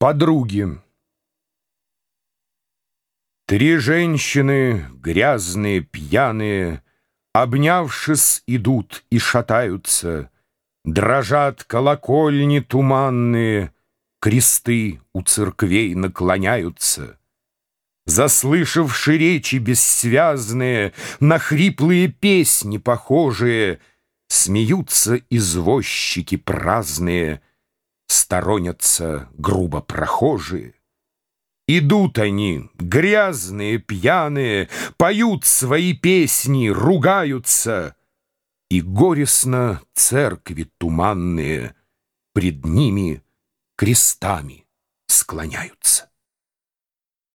Подруги Три женщины, грязные, пьяные, Обнявшись, идут и шатаются, Дрожат колокольни туманные, Кресты у церквей наклоняются. Заслышавши речи бессвязные, На хриплые песни похожие, Смеются извозчики праздные — сторонятся грубо прохожие. Идут они, грязные, пьяные, Поют свои песни, ругаются, И горестно церкви туманные Пред ними крестами склоняются.